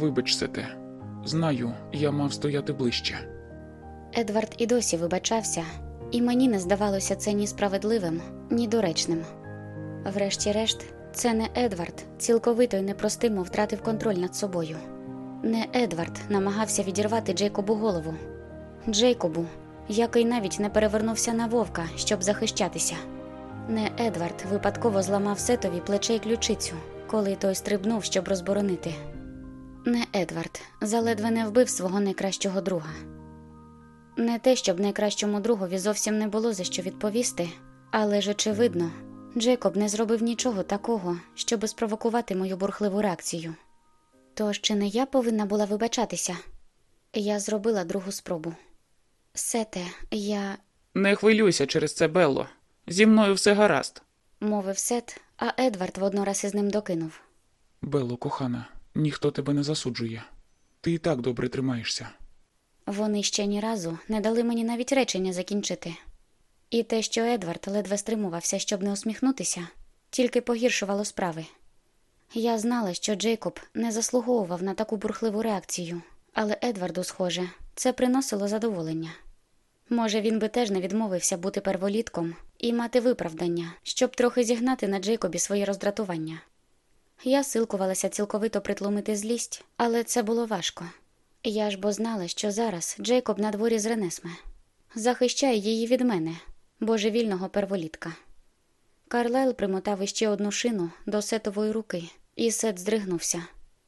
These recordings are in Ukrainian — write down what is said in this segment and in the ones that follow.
Вибач, Сете. Знаю, я мав стояти ближче. Едвард і досі вибачався, і мені не здавалося це ні справедливим, ні доречним. Врешті-решт, це не Едвард цілковито й непростимо втратив контроль над собою. Не Едвард намагався відірвати Джейкобу голову. Джейкобу, який навіть не перевернувся на вовка, щоб захищатися. Не Едвард випадково зламав сетові плече й ключицю, коли той стрибнув, щоб розборонити. Не Едвард заледве не вбив свого найкращого друга. Не те, щоб найкращому другові зовсім не було за що відповісти, але ж очевидно, Джейкоб не зробив нічого такого, щоби спровокувати мою бурхливу реакцію. Тож чи не я повинна була вибачатися? Я зробила другу спробу. Сете, я, Не хвилюйся через це, Белло. Зі мною все гаразд. мовив Сет, а Едвард воднораз із ним докинув. Белло, кохана, ніхто тебе не засуджує. Ти і так добре тримаєшся. Вони ще ні разу не дали мені навіть речення закінчити. І те, що Едвард ледве стримувався, щоб не усміхнутися, тільки погіршувало справи. Я знала, що Джейкоб не заслуговував на таку бурхливу реакцію, але Едварду, схоже, це приносило задоволення. Може, він би теж не відмовився бути перволітком і мати виправдання, щоб трохи зігнати на Джейкобі своє роздратування. Я силкувалася цілковито притлумити злість, але це було важко. Я ж бо знала, що зараз Джейкоб на дворі з Ренесме. Захищає її від мене, божевільного перволітка. Карлайл примотав іще одну шину до сетової руки, і сет здригнувся.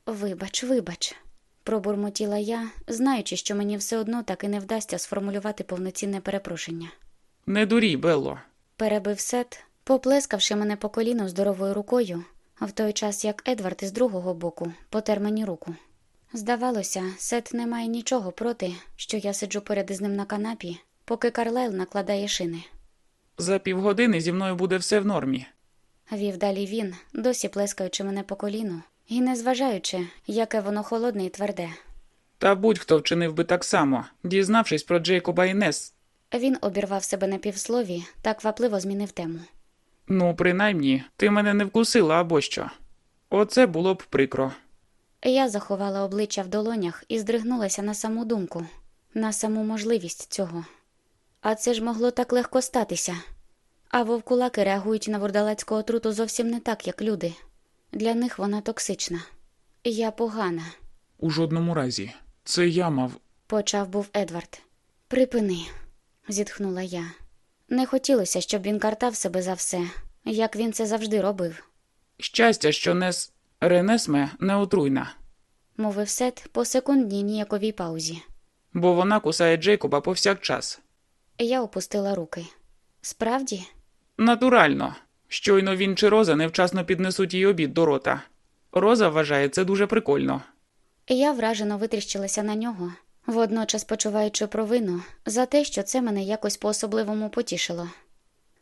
Вибач, вибач, пробурмотіла я, знаючи, що мені все одно так і не вдасться сформулювати повноцінне перепрошення. Не дурій, Белло. Перебив сет, поплескавши мене по коліну здоровою рукою, в той час як Едвард із другого боку потер мені руку. Здавалося, Сет не має нічого проти, що я сиджу поряд із ним на канапі, поки Карлайл накладає шини. За півгодини зі мною буде все в нормі. Вів далі він, досі плескаючи мене по коліну, і не зважаючи, яке воно холодне і тверде. Та будь-хто вчинив би так само, дізнавшись про Джейкоба і Нес. Він обірвав себе на півслові та квапливо змінив тему. Ну, принаймні, ти мене не вкусила або що. Оце було б прикро. Я заховала обличчя в долонях і здригнулася на саму думку, на саму можливість цього. А це ж могло так легко статися. А вовкулаки реагують на вурдалацьку отруту зовсім не так, як люди. Для них вона токсична. Я погана, У жодному разі. Це я мав. почав був Едвард. Припини, зітхнула я. Не хотілося, щоб він картав себе за все, як він це завжди робив, Щастя, що Нес. Ренесме не отруйна, мовив Сет по секундній ніяковій паузі. бо вона кусає Джейкоба повсякчас. Я опустила руки. Справді, Натурально. Щойно він чи Роза невчасно піднесуть їй обід до рота. Роза вважає це дуже прикольно. я вражено витріщилася на нього, водночас почуваючи провину за те, що це мене якось по-особливому потішило.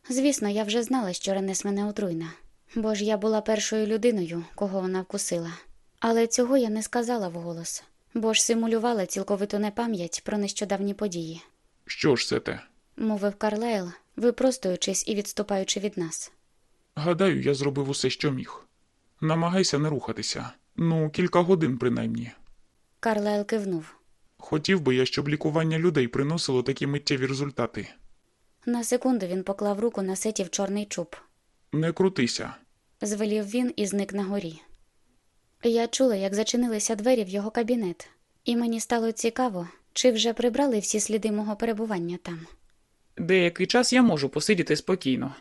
Звісно, я вже знала, що Ренес мене отруйна, бо ж я була першою людиною, кого вона вкусила. Але цього я не сказала вголос, бо ж симулювала цілковиту непам'ять про нещодавні події, Що ж це те? мовив Карлайл, випростуючись і відступаючи від нас. Гадаю, я зробив усе, що міг. Намагайся не рухатися. Ну, кілька годин принаймні. Карлайл кивнув. Хотів би я, щоб лікування людей приносило такі миттєві результати. На секунду він поклав руку на сетів чорний чуб. Не крутися. звелів він і зник на горі. Я чула, як зачинилися двері в його кабінет, і мені стало цікаво, чи вже прибрали всі сліди мого перебування там. Деякий час я можу посидіти спокійно.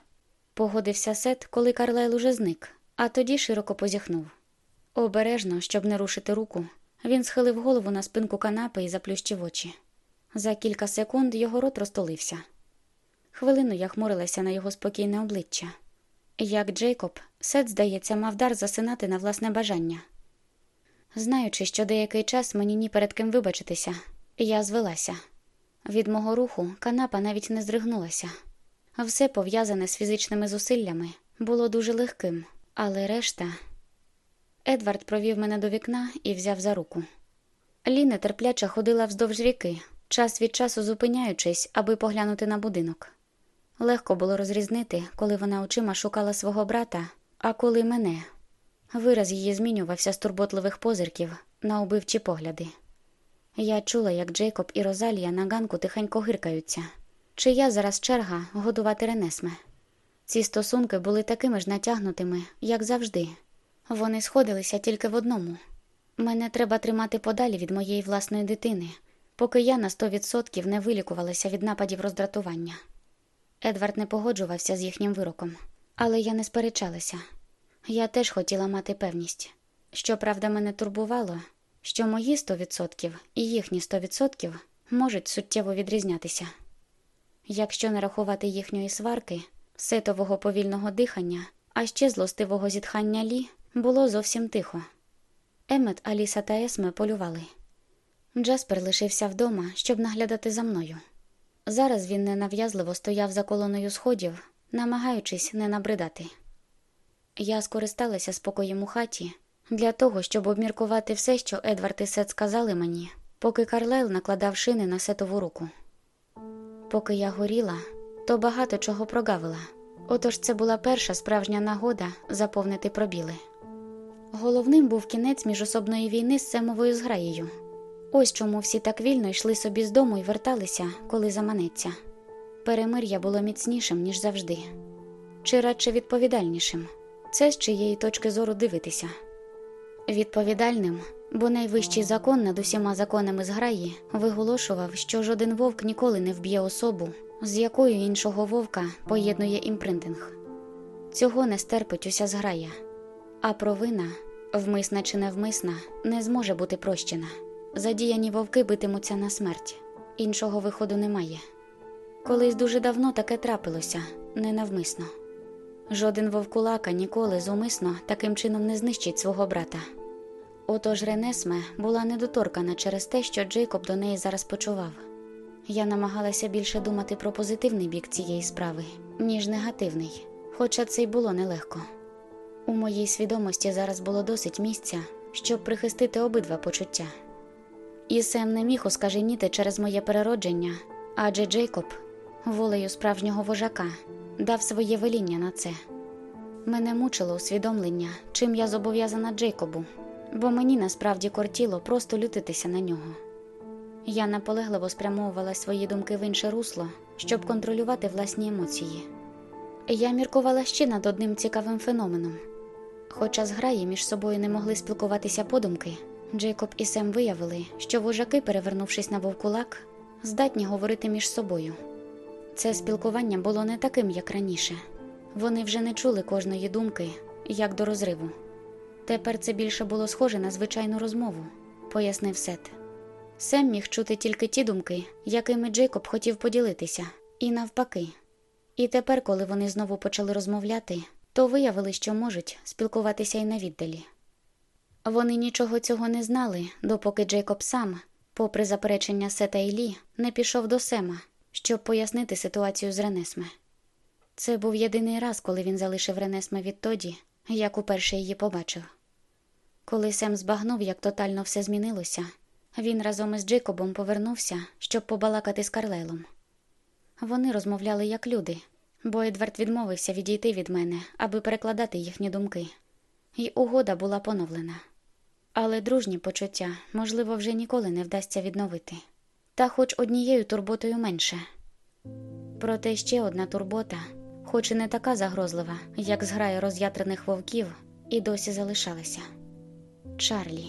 Погодився Сет, коли Карлайл уже зник, а тоді широко позіхнув. Обережно, щоб не рушити руку, він схилив голову на спинку канапи і заплющив очі. За кілька секунд його рот розтулився. Хвилину я хмурилася на його спокійне обличчя. Як Джейкоб, Сет, здається, мав дар засинати на власне бажання. Знаючи, що деякий час мені ні перед ким вибачитися, я звелася. Від мого руху канапа навіть не здригнулася. Все пов'язане з фізичними зусиллями було дуже легким, але решта. Едвард провів мене до вікна і взяв за руку. Лі нетерпляче ходила вздовж ріки, час від часу зупиняючись, аби поглянути на будинок. Легко було розрізнити, коли вона очима шукала свого брата, а коли мене. Вираз її змінювався з турботливих позирків на убивчі погляди. Я чула, як Джейкоб і Розалія на ганку тихенько гиркаються. Чи я зараз черга годувати Ренесме? Ці стосунки були такими ж натягнутими, як завжди. Вони сходилися тільки в одному. Мене треба тримати подалі від моєї власної дитини, поки я на сто відсотків не вилікувалася від нападів роздратування. Едвард не погоджувався з їхнім вироком, але я не сперечалася. Я теж хотіла мати певність. Щоправда, мене турбувало, що мої сто відсотків і їхні сто відсотків можуть суттєво відрізнятися. Якщо не рахувати їхньої сварки, сетового повільного дихання, а ще злостивого зітхання Лі, було зовсім тихо. Емет, Аліса та Есме полювали. Джаспер лишився вдома, щоб наглядати за мною. Зараз він ненав'язливо стояв за колоною сходів, намагаючись не набридати. Я скористалася спокоєм у хаті для того, щоб обміркувати все, що Едвард і Сет сказали мені, поки Карлайл накладав шини на сетову руку. Поки я горіла, то багато чого прогавила. Отож це була перша справжня нагода заповнити пробіли. Головним був кінець міжособної війни з Семовою зграєю. Ось чому всі так вільно йшли собі з дому і верталися, коли заманеться. Перемир'я було міцнішим, ніж завжди, чи радше відповідальнішим. Це з чиєї точки зору дивитися. Відповідальним, бо найвищий закон над усіма законами зграї виголошував, що жоден вовк ніколи не вб'є особу, з якою іншого вовка поєднує імпринтинг. Цього не стерпить уся зграя, а провина, вмисна чи невмисна, не зможе бути прощена. Задіяні вовки битимуться на смерть, іншого виходу немає. Колись дуже давно таке трапилося, ненавмисно. Жоден вовкулака ніколи зумисно таким чином не знищить свого брата. Отож Ренесме була недоторкана через те, що Джейкоб до неї зараз почував. Я намагалася більше думати про позитивний бік цієї справи, ніж негативний, хоча це й було нелегко. У моїй свідомості зараз було досить місця, щоб прихистити обидва почуття. І Сем не міг оскаженіти через моє переродження, адже Джейкоб, волею справжнього вожака, дав своє веління на це. Мене мучило усвідомлення, чим я зобов'язана Джейкобу, бо мені насправді кортіло просто лютитися на нього. Я наполегливо спрямовувала свої думки в інше русло, щоб контролювати власні емоції. Я міркувала ще над одним цікавим феноменом. Хоча зграї між собою не могли спілкуватися подумки, Джейкоб і Сем виявили, що вожаки, перевернувшись на вовкулак, здатні говорити між собою. Це спілкування було не таким, як раніше. Вони вже не чули кожної думки, як до розриву. Тепер це більше було схоже на звичайну розмову, пояснив Сет. Сем міг чути тільки ті думки, якими Джейкоб хотів поділитися, і навпаки. І тепер, коли вони знову почали розмовляти, то виявили, що можуть спілкуватися і на віддалі. Вони нічого цього не знали, допоки Джейкоб сам, попри заперечення Сета і Лі, не пішов до Сема, щоб пояснити ситуацію з Ренесме. Це був єдиний раз, коли він залишив Ренесме відтоді, як уперше її побачив. Коли Сем збагнув, як тотально все змінилося, він разом із Джейкобом повернувся, щоб побалакати з Карлелом. Вони розмовляли як люди, бо Едвард відмовився відійти від мене, аби перекладати їхні думки, і угода була поновлена. Але дружні почуття, можливо, вже ніколи не вдасться відновити, та хоч однією турботою менше. Проте ще одна турбота, хоч і не така загрозлива, як зграя роз'ятрених вовків, і досі залишалася. Чарлі.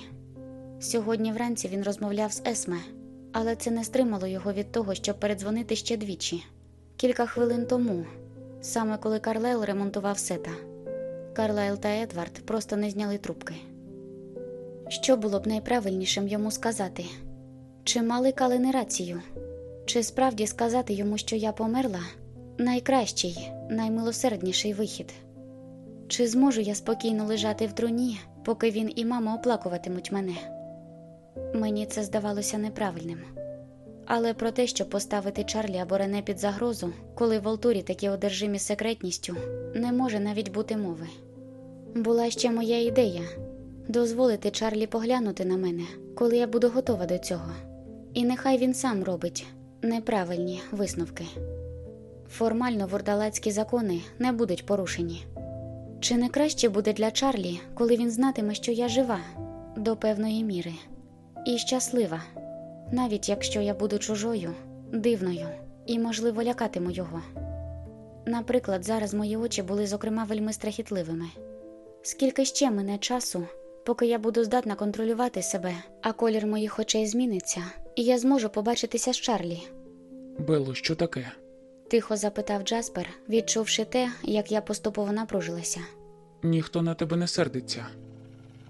Сьогодні вранці він розмовляв з Есме, але це не стримало його від того, щоб передзвонити ще двічі. Кілька хвилин тому, саме коли Карлайл ремонтував сета. Карлайл та Едвард просто не зняли трубки. Що було б найправильнішим йому сказати? Чи мали калини рацію? Чи справді сказати йому, що я померла, найкращий, наймилосердніший вихід. Чи зможу я спокійно лежати в труні, поки він і мама оплакуватимуть мене? Мені це здавалося неправильним. Але про те, щоб поставити Чарлі або Рене під загрозу, коли в Алтурі такі одержимі секретністю, не може навіть бути мови. Була ще моя ідея дозволити Чарлі поглянути на мене, коли я буду готова до цього. І нехай він сам робить неправильні висновки. Формально вурдалацькі закони не будуть порушені. Чи не краще буде для Чарлі, коли він знатиме, що я жива до певної міри і щаслива, навіть якщо я буду чужою, дивною і, можливо, лякатиму його. Наприклад, зараз мої очі були, зокрема, вельми страхітливими. Скільки ще мине часу, поки я буду здатна контролювати себе, а колір моїх очей зміниться, і я зможу побачитися з Чарлі? Белло, що таке? Тихо запитав Джаспер, відчувши те, як я поступово напружилася. Ніхто на тебе не сердиться.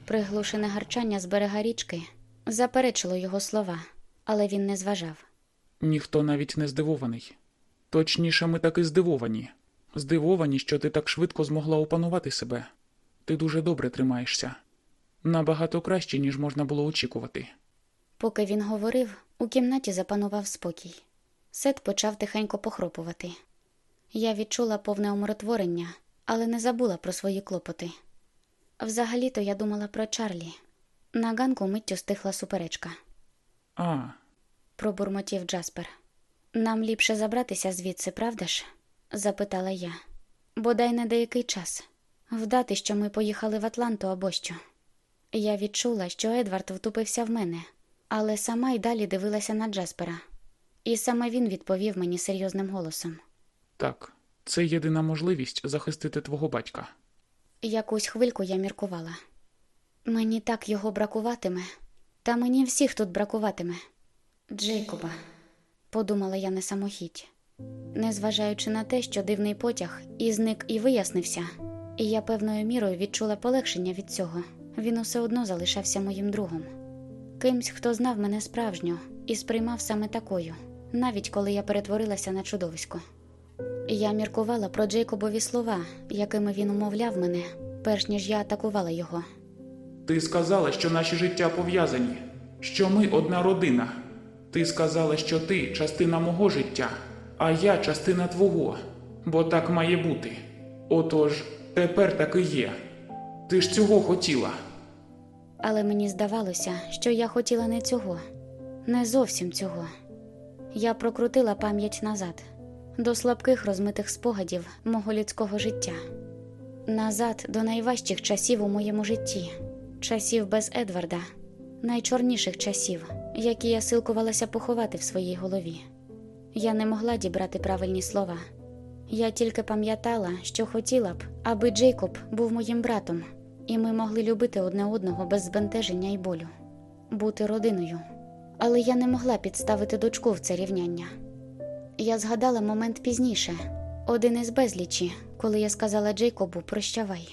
Приглушене гарчання з берега річки заперечило його слова, але він не зважав. Ніхто навіть не здивований. Точніше, ми таки здивовані. Здивовані, що ти так швидко змогла опанувати себе. Ти дуже добре тримаєшся. Набагато краще, ніж можна було очікувати. Поки він говорив, у кімнаті запанував спокій. Сет почав тихенько похропувати. Я відчула повне умиротворення, але не забула про свої клопоти. Взагалі-то я думала про Чарлі. На ганку миттю стихла суперечка, А, пробурмотів Джаспер. Нам ліпше забратися звідси, правда ж? запитала я. Бодай на деякий час вдати, що ми поїхали в Атланту або що. Я відчула, що Едвард втупився в мене, але сама й далі дивилася на Джаспера. І саме він відповів мені серйозним голосом. так, це єдина можливість захистити твого батька. Якусь хвильку я міркувала. Мені так його бракуватиме, та мені всіх тут бракуватиме. Джейкоба, подумала я не самохідь. Незважаючи на те, що дивний потяг і зник і вияснився, і я певною мірою відчула полегшення від цього, він усе одно залишався моїм другом. Кимсь, хто знав мене справжньо і сприймав саме такою, навіть коли я перетворилася на чудовисько. Я міркувала про Джейкобові слова, якими він умовляв мене, перш ніж я атакувала його. Ти сказала, що наші життя пов'язані, що ми одна родина. Ти сказала, що ти частина мого життя, а я частина твого, бо так має бути. Отож, тепер так і є. Ти ж цього хотіла. Але мені здавалося, що я хотіла не цього, не зовсім цього. Я прокрутила пам'ять назад, до слабких розмитих спогадів мого людського життя, назад до найважчих часів у моєму житті, часів без Едварда, найчорніших часів, які я силкувалася поховати в своїй голові. Я не могла дібрати правильні слова. Я тільки пам'ятала, що хотіла б, аби Джейкоб був моїм братом, і ми могли любити одне одного без збентеження і болю, бути родиною. Але я не могла підставити дочку в це рівняння. Я згадала момент пізніше, один із безлічі, коли я сказала Джейкобу прощавай.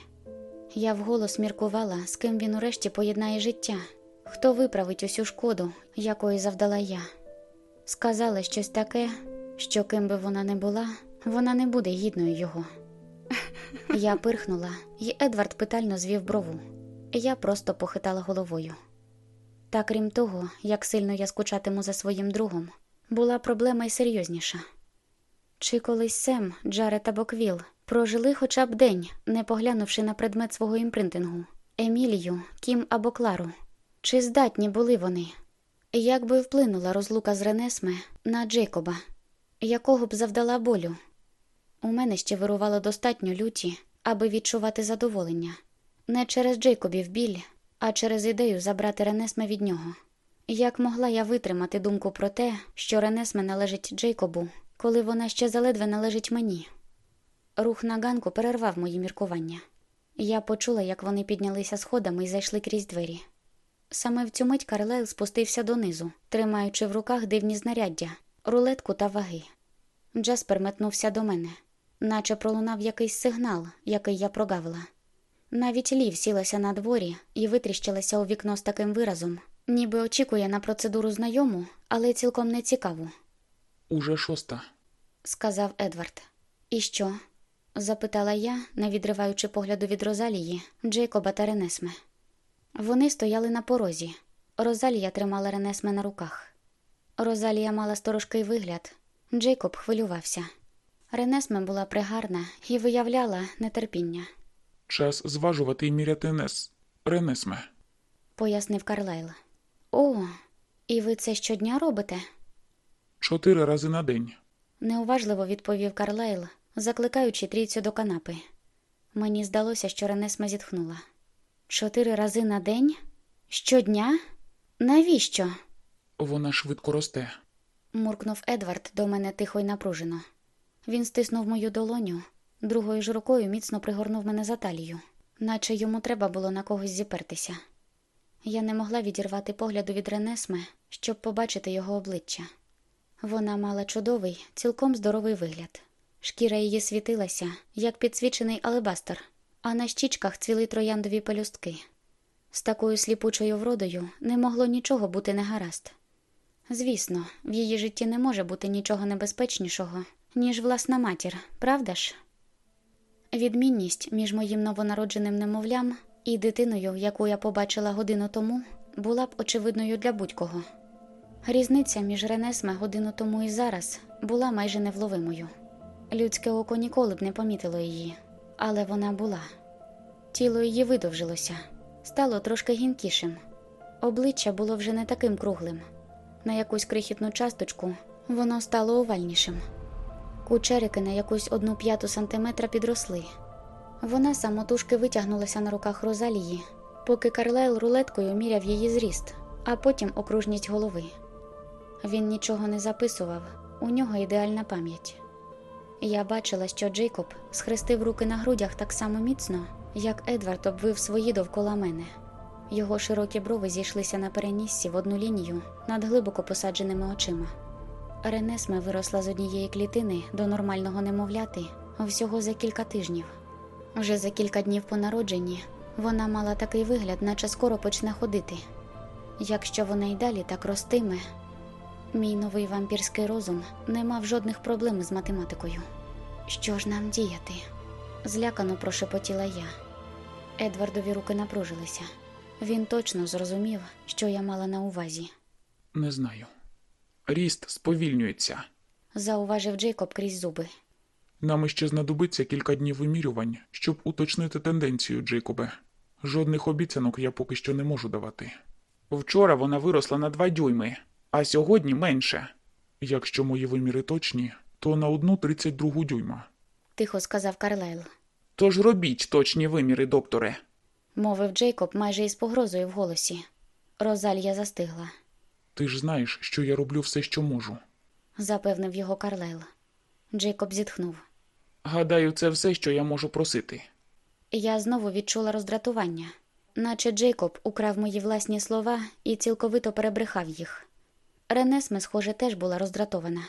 Я вголос міркувала, з ким він урешті поєднає життя, хто виправить усю шкоду, якої завдала я. Сказала щось таке, що ким би вона не була, вона не буде гідною його. Я пирхнула, і Едвард питально звів брову. Я просто похитала головою. Та крім того, як сильно я скучатиму за своїм другом, була проблема й серйозніша. Чи колись Сем, Джаред або Квіл прожили хоча б день, не поглянувши на предмет свого імпринтингу, Емілію, Кім або Клару? Чи здатні були вони? Як би вплинула розлука з Ренесме на Джейкоба, якого б завдала болю? У мене ще вирувало достатньо люті, аби відчувати задоволення не через Джейкобів біль, а через ідею забрати Ренесме від нього. Як могла я витримати думку про те, що Ренесме належить Джейкобу, коли вона ще заледве належить мені? Рух на ганку перервав мої міркування. Я почула, як вони піднялися сходами і зайшли крізь двері. Саме в цю мить Карлайл спустився донизу, тримаючи в руках дивні знаряддя, рулетку та ваги. Джаспер метнувся до мене, наче пролунав якийсь сигнал, який я прогавила. Навіть Лів сілася на дворі і витріщилася у вікно з таким виразом, ніби очікує на процедуру знайому, але цілком не цікаву, Уже шоста. сказав Едвард. І що? запитала я, не відриваючи погляду від Розалії, Джейкоба та Ренесме. Вони стояли на порозі. Розалія тримала Ренесме на руках. Розалія мала сторожкий вигляд. Джейкоб хвилювався. Ренесме була пригарна і виявляла нетерпіння, Час зважувати і міряти нес. Ренесме. пояснив Карлайл. О, і ви це щодня робите? Чотири рази на день. неуважливо відповів Карлайл, закликаючи трійцю до канапи. Мені здалося, що Ренесма зітхнула. Чотири рази на день? Щодня? Навіщо? Вона швидко росте. муркнув Едвард до мене тихо й напружено. Він стиснув мою долоню, другою ж рукою міцно пригорнув мене за талію, наче йому треба було на когось зіпертися. Я не могла відірвати погляду від Ренесме, щоб побачити його обличчя. Вона мала чудовий, цілком здоровий вигляд. Шкіра її світилася, як підсвічений алебастер, а на щічках цвіли трояндові пелюстки. З такою сліпучою вродою не могло нічого бути негаразд. Звісно, в її житті не може бути нічого небезпечнішого, ніж власна матір, правда ж? Відмінність між моїм новонародженим немовлям і дитиною, яку я побачила годину тому, була б очевидною для будь-кого. Різниця між Ренесме годину тому і зараз була майже невловимою. Людське око ніколи б не помітило її, але вона була. Тіло її видовжилося, стало трошки гінкішим. Обличчя було вже не таким круглим. На якусь крихітну часточку воно стало овальнішим. Кучерики на якусь одну п'яту сантиметра підросли. Вона самотужки витягнулася на руках Розалії, поки Карлайл рулеткою міряв її зріст, а потім окружність голови. Він нічого не записував, у нього ідеальна пам'ять. Я бачила, що Джейкоб схрестив руки на грудях так само міцно, як Едвард обвив свої довкола мене. Його широкі брови зійшлися на переніссі в одну лінію над глибоко посадженими очима. Ренесме виросла з однієї клітини до нормального немовляти всього за кілька тижнів. Вже за кілька днів по народженні вона мала такий вигляд, наче скоро почне ходити. Якщо вона й далі так ростиме, мій новий вампірський розум не мав жодних проблем з математикою. Що ж нам діяти? злякано прошепотіла я. Едвардові руки напружилися. Він точно зрозумів, що я мала на увазі, Не знаю. Ріст сповільнюється. зауважив Джейкоб крізь зуби. Нам іще знадобиться кілька днів вимірювань, щоб уточнити тенденцію, Джейкобе. Жодних обіцянок я поки що не можу давати. Вчора вона виросла на два дюйми, а сьогодні менше. Якщо мої виміри точні, то на одну тридцять другу дюйма. Тихо сказав Карлайл. Тож робіть точні виміри, докторе. мовив Джейкоб майже із погрозою в голосі. Розалія застигла, Ти ж знаєш, що я роблю все, що можу. запевнив його Карлайл. Джейкоб зітхнув. Гадаю, це все, що я можу просити. Я знову відчула роздратування, наче Джейкоб украв мої власні слова і цілковито перебрехав їх. Ренесме, схоже, теж була роздратована.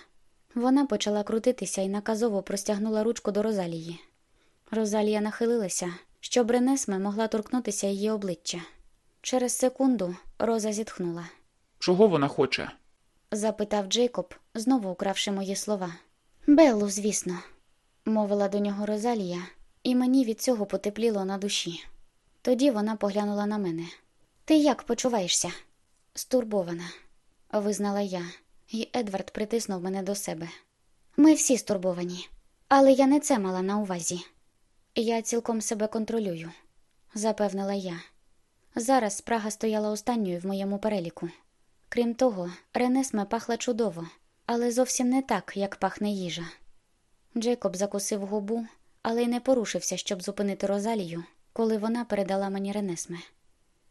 Вона почала крутитися і наказово простягнула ручку до Розалії. Розалія нахилилася, щоб Ренесме могла торкнутися її обличчя. Через секунду Роза зітхнула. Чого вона хоче? запитав Джейкоб, знову укравши мої слова. Беллу, звісно, мовила до нього Розалія, і мені від цього потепліло на душі. Тоді вона поглянула на мене. Ти як почуваєшся? Стурбована, визнала я, і Едвард притиснув мене до себе. Ми всі стурбовані, але я не це мала на увазі. Я цілком себе контролюю, запевнила я. Зараз спрага стояла останньою в моєму переліку. Крім того, Ренесме пахла чудово, але зовсім не так, як пахне їжа. Джейкоб закусив губу, але й не порушився, щоб зупинити Розалію, коли вона передала мені Ренесме.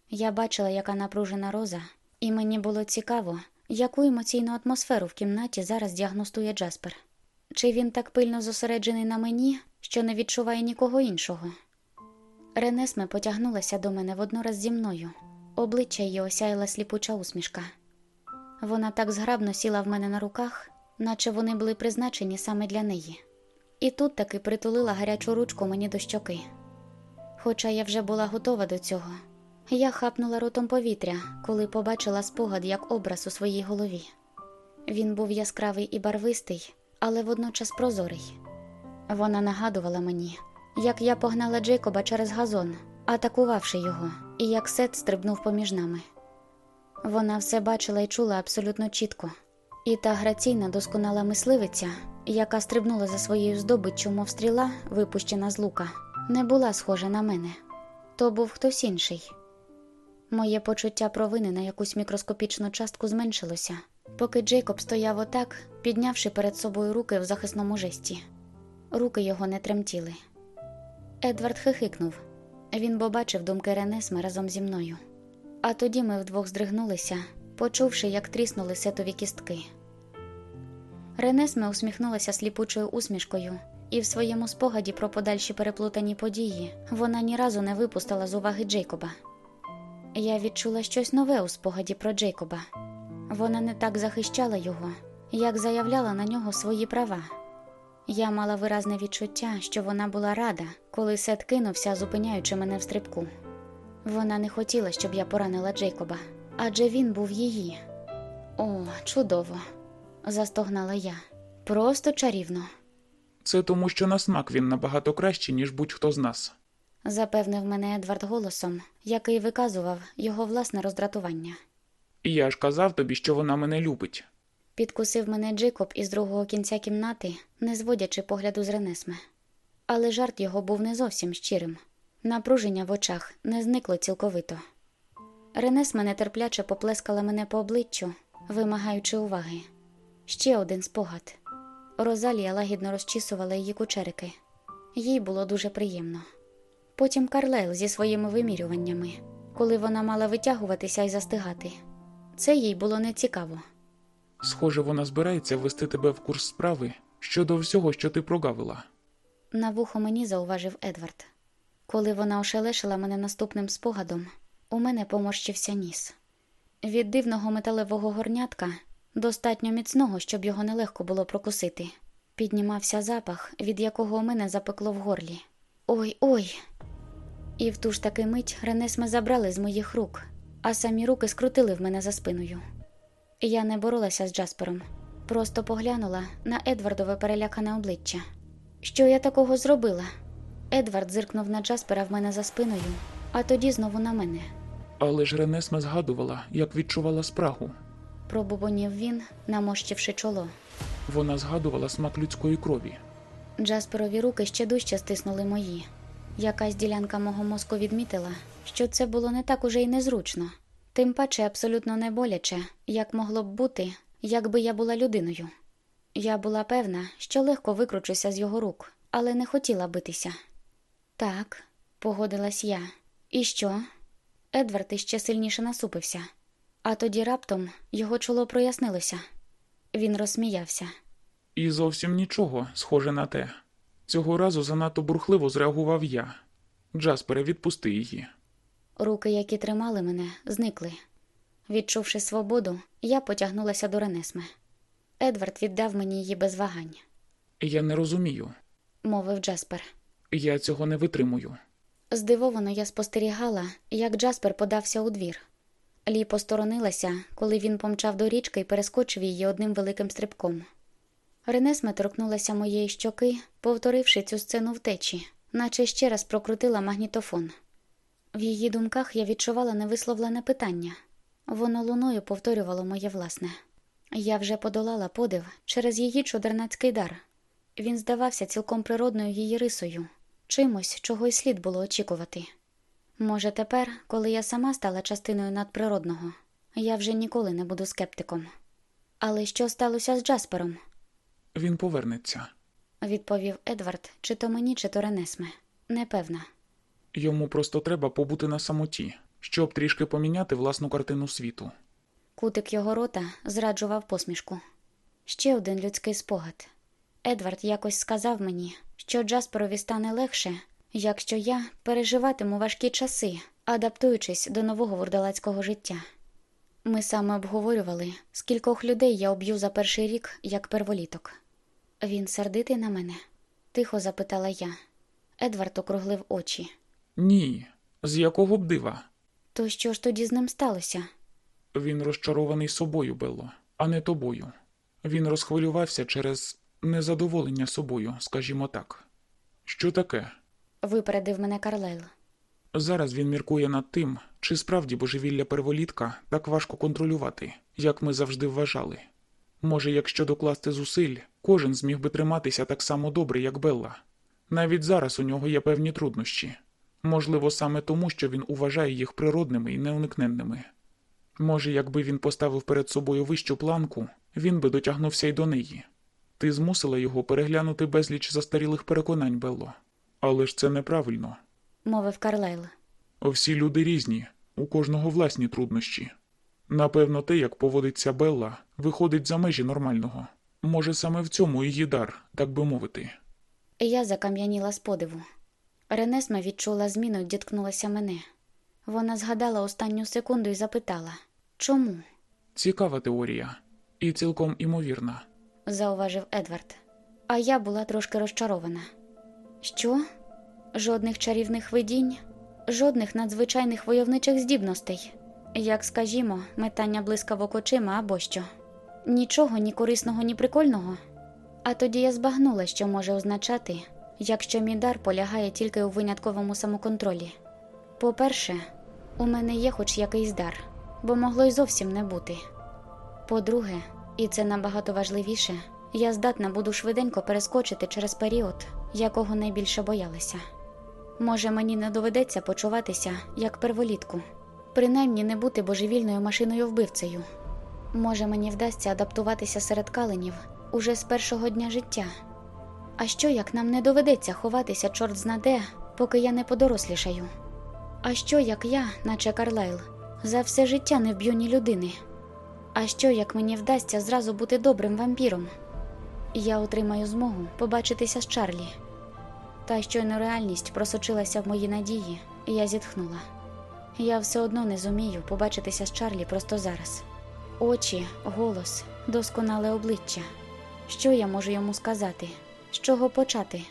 Я бачила, яка напружена роза, і мені було цікаво, яку емоційну атмосферу в кімнаті зараз діагностує Джаспер. Чи він так пильно зосереджений на мені, що не відчуває нікого іншого? Ренесме потягнулася до мене воднораз зі мною. Обличчя її осяяла сліпуча усмішка. Вона так зграбно сіла в мене на руках, наче вони були призначені саме для неї. І тут таки притулила гарячу ручку мені до щоки. Хоча я вже була готова до цього, я хапнула ротом повітря, коли побачила спогад як образ у своїй голові. Він був яскравий і барвистий, але водночас прозорий. Вона нагадувала мені, як я погнала Джейкоба через газон, атакувавши його, і як Сет стрибнув поміж нами. Вона все бачила і чула абсолютно чітко. І та граційна досконала мисливиця, яка стрибнула за своєю здобиччю, мов стріла, випущена з лука, не була схожа на мене. То був хтось інший. Моє почуття провини на якусь мікроскопічну частку зменшилося, поки Джейкоб стояв отак, піднявши перед собою руки в захисному жесті. Руки його не тремтіли. Едвард хихикнув. Він побачив думки Ренесми разом зі мною. А тоді ми вдвох здригнулися, почувши, як тріснули сетові кістки. Ренесме усміхнулася сліпучою усмішкою, і в своєму спогаді про подальші переплутані події вона ні разу не випустила з уваги Джейкоба. Я відчула щось нове у спогаді про Джейкоба. Вона не так захищала його, як заявляла на нього свої права. Я мала виразне відчуття, що вона була рада, коли Сет кинувся, зупиняючи мене в стрибку. Вона не хотіла, щоб я поранила Джейкоба, адже він був її. О, чудово! застогнала я. Просто чарівно, Це тому, що на смак він набагато кращий, ніж будь-хто з нас. Запевнив мене Едвард голосом, який виказував його власне роздратування. Я ж казав тобі, що вона мене любить. Підкусив мене Джейкоб із другого кінця кімнати, не зводячи погляду з Ренесме. Але жарт його був не зовсім щирим. Напруження в очах не зникло цілковито. Ренесме нетерпляче поплескала мене по обличчю, вимагаючи уваги. Ще один спогад. Розалія лагідно розчісувала її кучерики. Їй було дуже приємно. Потім Карлейл зі своїми вимірюваннями, коли вона мала витягуватися і застигати. Це їй було нецікаво. Схоже, вона збирається ввести тебе в курс справи щодо всього, що ти прогавила. На вухо мені зауважив Едвард. Коли вона ошелешила мене наступним спогадом, у мене поморщився ніс. Від дивного металевого горнятка, достатньо міцного, щоб його нелегко було прокусити, піднімався запах, від якого у мене запекло в горлі. Ой ой. І в ту ж таки мить Ренесме забрали з моїх рук, а самі руки скрутили в мене за спиною. Я не боролася з Джаспером, просто поглянула на Едвардове перелякане обличчя. Що я такого зробила? Едвард зиркнув на Джаспера в мене за спиною, а тоді знову на мене. Але ж Ренесме згадувала, як відчувала спрагу. Пробубонів він, намощивши чоло. Вона згадувала смак людської крові. Джасперові руки ще дужче стиснули мої. Якась ділянка мого мозку відмітила, що це було не так уже й незручно, тим паче абсолютно не боляче, як могло б бути, якби я була людиною. Я була певна, що легко викручуся з його рук, але не хотіла битися. Так, погодилась я. І що? Едвард іще сильніше насупився, а тоді раптом його чоло прояснилося. Він розсміявся. І зовсім нічого, схоже на те. Цього разу занадто бурхливо зреагував я. Джаспере, відпусти її. Руки, які тримали мене, зникли. Відчувши свободу, я потягнулася до Ренесме. Едвард віддав мені її без вагань, Я не розумію. мовив Джаспер. Я цього не витримую. Здивовано я спостерігала, як Джаспер подався у двір. Лі посторонилася, коли він помчав до річки і перескочив її одним великим стрибком. Ренесме торкнулася моєї щоки, повторивши цю сцену втечі, наче ще раз прокрутила магнітофон. В її думках я відчувала невисловлене питання. Воно луною повторювало моє власне. Я вже подолала подив через її чудернацький дар. Він здавався цілком природною її рисою, чимось, чого й слід було очікувати. Може, тепер, коли я сама стала частиною надприродного, я вже ніколи не буду скептиком. Але що сталося з Джаспером? Він повернеться. відповів Едвард, чи то мені, чи то Ренесме. Непевна. Йому просто треба побути на самоті, щоб трішки поміняти власну картину світу. Кутик його рота зраджував посмішку. Ще один людський спогад. Едвард якось сказав мені, що Джасперові стане легше, якщо я переживатиму важкі часи, адаптуючись до нового вурдалацького життя. Ми саме обговорювали, скількох людей я об'ю за перший рік як перволіток. Він сердитий на мене? тихо запитала я. Едвард округлив очі. Ні, з якого б дива? То що ж тоді з ним сталося? Він розчарований собою, Белло, а не тобою. Він розхвилювався через незадоволення собою, скажімо так. Що таке? Випередив мене Карлайл. Зараз він міркує над тим, чи справді божевілля перволітка так важко контролювати, як ми завжди вважали. Може, якщо докласти зусиль, кожен зміг би триматися так само добре, як Белла. Навіть зараз у нього є певні труднощі. Можливо, саме тому, що він вважає їх природними і неуникненними. Може, якби він поставив перед собою вищу планку, він би дотягнувся й до неї. Ти змусила його переглянути безліч застарілих переконань, Белло. Але ж це неправильно. Мовив Карлайл. Всі люди різні, у кожного власні труднощі. Напевно, те, як поводиться Белла, виходить за межі нормального. Може, саме в цьому її дар, так би мовити. Я закам'яніла з подиву. Ренесма відчула зміну і діткнулася мене. Вона згадала останню секунду і запитала Чому? Цікава теорія і цілком імовірна. зауважив Едвард. А я була трошки розчарована. Що? Жодних чарівних видінь, жодних надзвичайних войовничих здібностей, як скажімо, метання блискавок очима або що. Нічого ні корисного, ні прикольного. А тоді я збагнула, що може означати, якщо мій дар полягає тільки у винятковому самоконтролі. По-перше, у мене є хоч якийсь дар, бо могло й зовсім не бути. По-друге, і це набагато важливіше, я здатна буду швиденько перескочити через період, якого найбільше боялася. Може, мені не доведеться почуватися як перволітку, принаймні не бути божевільною машиною вбивцею. Може, мені вдасться адаптуватися серед каленів уже з першого дня життя. А що як нам не доведеться ховатися чорт знаде, поки я не подорослішаю? А що як я, наче Карлайл, за все життя не вб'ю ні людини? А що як мені вдасться зразу бути добрим вампіром? Я отримаю змогу побачитися з Чарлі. Та щойно реальність просочилася в мої надії, я зітхнула. Я все одно не зумію побачитися з Чарлі просто зараз. Очі, голос, досконале обличчя. Що я можу йому сказати? З чого почати?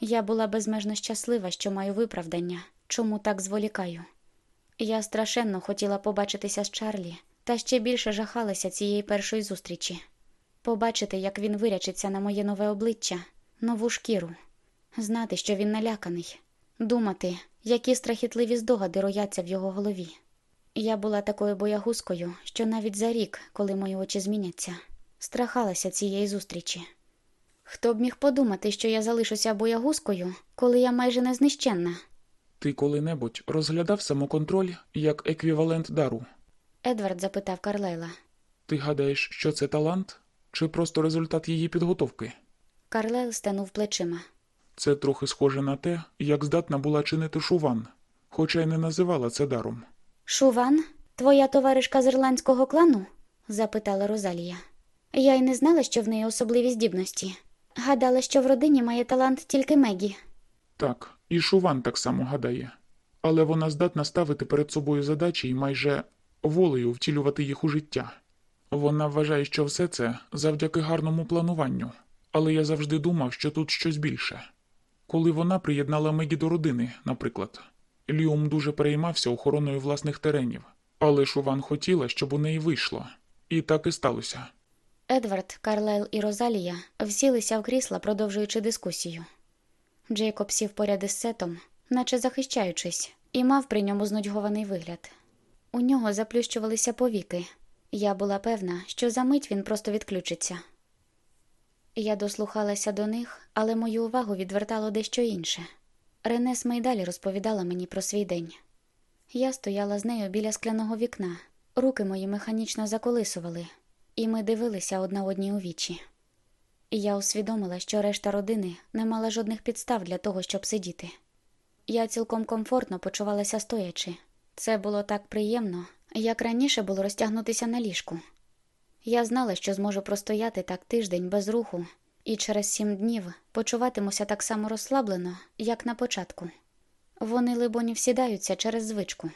Я була безмежно щаслива, що маю виправдання, чому так зволікаю. Я страшенно хотіла побачитися з Чарлі, та ще більше жахалася цієї першої зустрічі. Побачити, як він вирячиться на моє нове обличчя, нову шкіру, знати, що він наляканий, думати, які страхітливі здогади рояться в його голові. Я була такою боягузкою, що навіть за рік, коли мої очі зміняться, страхалася цієї зустрічі. Хто б міг подумати, що я залишуся боягузкою, коли я майже незнищенна? Ти коли-небудь розглядав самоконтроль як еквівалент дару? Едвард запитав Карлайла. Ти гадаєш, що це талант, чи просто результат її підготовки? Карлайл стенув плечима. Це трохи схоже на те, як здатна була чинити Шуван, хоча й не називала це даром. Шуван, твоя товаришка з ірландського клану? запитала Розалія. Я й не знала, що в неї особливі здібності. Гадала, що в родині має талант тільки Мегі. Так, і Шуван так само гадає. Але вона здатна ставити перед собою задачі і майже волею втілювати їх у життя. Вона вважає, що все це завдяки гарному плануванню, але я завжди думав, що тут щось більше. Коли вона приєднала Мегі до родини, наприклад, Ліум дуже переймався охороною власних теренів, але Шуван хотіла, щоб у неї вийшло, і так і сталося. Едвард, Карлайл і Розалія всілися в крісла, продовжуючи дискусію. Джейкоб сів поряд із сетом, наче захищаючись, і мав при ньому знудьгований вигляд. У нього заплющувалися повіки. Я була певна, що за мить він просто відключиться. Я дослухалася до них, але мою увагу відвертало дещо інше. Ренес Майдалі розповідала мені про свій день. Я стояла з нею біля скляного вікна, руки мої механічно заколисували, і ми дивилися одна одній у вічі. Я усвідомила, що решта родини не мала жодних підстав для того, щоб сидіти. Я цілком комфортно почувалася стоячи. Це було так приємно, як раніше було розтягнутися на ліжку. Я знала, що зможу простояти так тиждень без руху, і через сім днів почуватимуся так само розслаблено, як на початку. Вони, либоні, всідаються через звичку.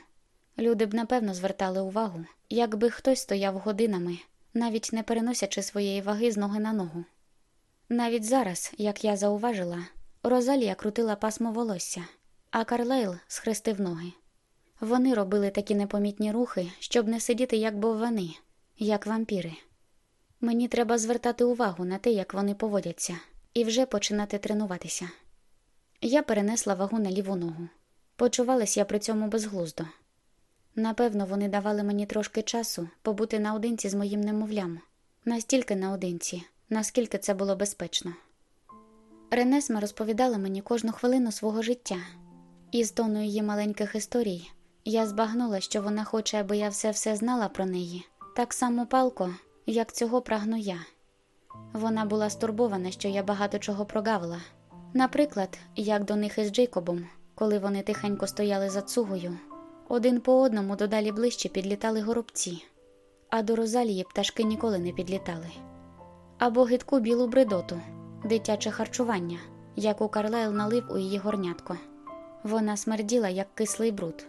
Люди б напевно звертали увагу, якби хтось стояв годинами, навіть не переносячи своєї ваги з ноги на ногу. Навіть зараз, як я зауважила, Розалія крутила пасмо волосся, а Карлейл схрестив ноги. Вони робили такі непомітні рухи, щоб не сидіти як боввани, як вампіри. Мені треба звертати увагу на те, як вони поводяться, і вже починати тренуватися. Я перенесла вагу на ліву ногу. Почувалась я при цьому безглуздо. Напевно, вони давали мені трошки часу побути наодинці з моїм немовлям, настільки наодинці, наскільки це було безпечно. Ренесма розповідала мені кожну хвилину свого життя, і з тону її маленьких історій я збагнула, що вона хоче, аби я все все знала про неї, так само палко, як цього прагну я. Вона була стурбована, що я багато чого прогавила. Наприклад, як до них із Джейкобом, коли вони тихенько стояли за цугою, один по одному додалі ближче підлітали горобці, а до Розалії пташки ніколи не підлітали. Або гидку білу бредоту, дитяче харчування, яку Карлайл налив у її горнятко. Вона смерділа, як кислий бруд,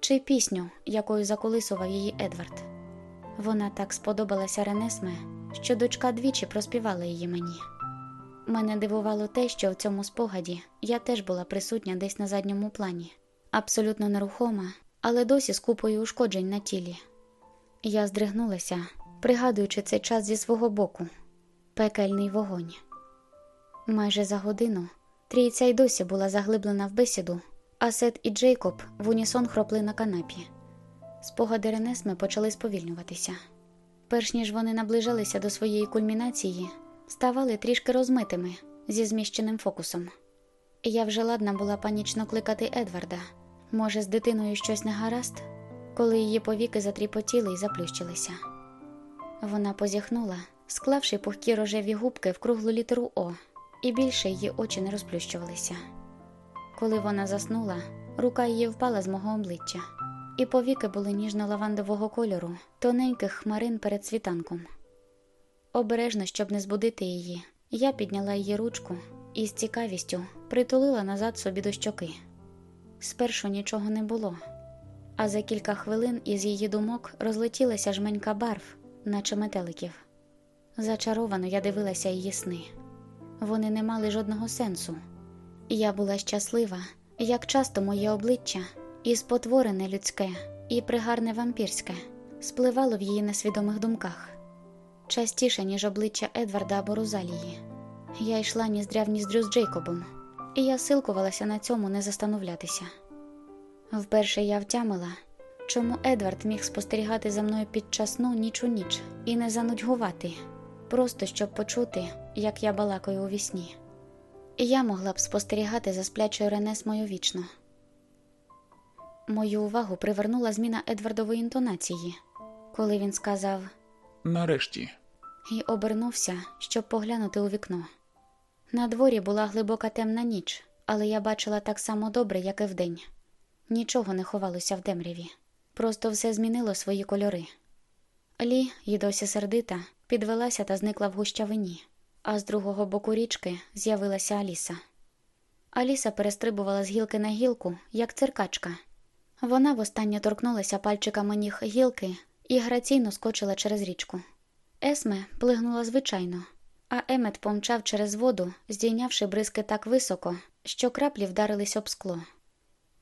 чи пісню, якою заколисував її Едвард. Вона так сподобалася Ренесме, що дочка двічі проспівала її мені. Мене дивувало те, що в цьому спогаді я теж була присутня десь на задньому плані, абсолютно нерухома, але досі з купою ушкоджень на тілі. Я здригнулася, пригадуючи цей час зі свого боку пекельний вогонь. Майже за годину трійця й досі була заглиблена в бесіду, а Сет і Джейкоб в унісон хропли на канапі. Спогади Ренесми почали сповільнюватися. Перш ніж вони наближалися до своєї кульмінації, ставали трішки розмитими зі зміщеним фокусом. Я вже ладна була панічно кликати Едварда. Може, з дитиною щось не гаразд, коли її повіки затріпотіли і заплющилися. Вона позіхнула, склавши пухкі рожеві губки в круглу літеру О, і більше її очі не розплющувалися. Коли вона заснула, рука її впала з мого обличчя, і повіки були ніжно-лавандового кольору, тоненьких хмарин перед світанком. Обережно, щоб не збудити її, я підняла її ручку і з цікавістю притулила назад собі до щоки. Спершу нічого не було, а за кілька хвилин із її думок розлетілася жменька барв, наче метеликів. Зачаровано я дивилася її сни. Вони не мали жодного сенсу. Я була щаслива, як часто моє обличчя, і спотворене людське, і пригарне вампірське, спливало в її несвідомих думках частіше, ніж обличчя Едварда або Розалії. Я йшла ніздря в ніздрю з Джейкобом, і я силкувалася на цьому не застановлятися. Вперше я втямила, чому Едвард міг спостерігати за мною під час сну ніч у ніч і не занудьгувати, просто щоб почути, як я балакаю у вісні. І я могла б спостерігати за сплячою Ренесмою вічно. Мою увагу привернула зміна Едвардової інтонації, коли він сказав Нарешті. і обернувся, щоб поглянути у вікно. На дворі була глибока темна ніч, але я бачила так само добре, як і вдень. Нічого не ховалося в темряві, просто все змінило свої кольори. Лі, і досі сердита, підвелася та зникла в гущавині, а з другого боку річки з'явилася Аліса. Аліса перестрибувала з гілки на гілку, як циркачка. Вона востаннє торкнулася пальчиками ніг гілки і граційно скочила через річку. Есме плигнула звичайно, а Емет помчав через воду, здійнявши бризки так високо, що краплі вдарились об скло.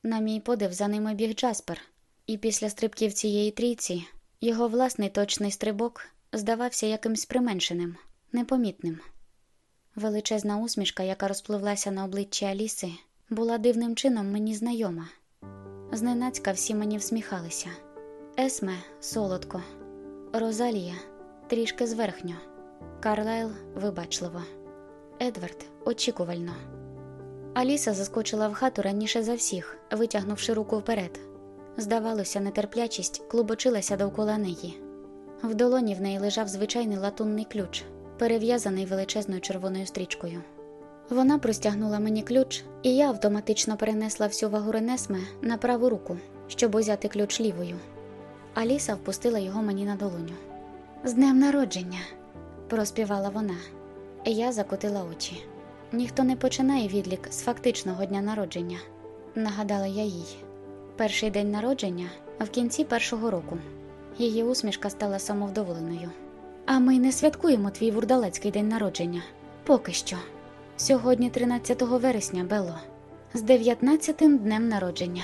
На мій подив за ними біг Джаспер, і після стрибків цієї трійці його власний точний стрибок здавався якимсь применшеним, непомітним. Величезна усмішка, яка розпливлася на обличчі Аліси, була дивним чином мені знайома. Зненацька всі мені всміхалися. Есме солодко, Розалія трішки зверхньо, Карлайл вибачливо, Едвард очікувально. Аліса заскочила в хату раніше за всіх, витягнувши руку вперед. Здавалося, нетерплячість клубочилася довкола неї. В долоні в неї лежав звичайний латунний ключ, перев'язаний величезною червоною стрічкою. Вона простягнула мені ключ, і я автоматично перенесла всю вагу Ренесме на праву руку, щоб узяти ключ лівою. Аліса впустила його мені на долоню. З днем народження, проспівала вона. Я закотила очі. Ніхто не починає відлік з фактичного дня народження, нагадала я їй. Перший день народження в кінці першого року. Її усмішка стала самовдоволеною. А ми не святкуємо твій вурдалецький день народження. Поки що. Сьогодні 13 вересня, Бело, з 19-тим днем народження.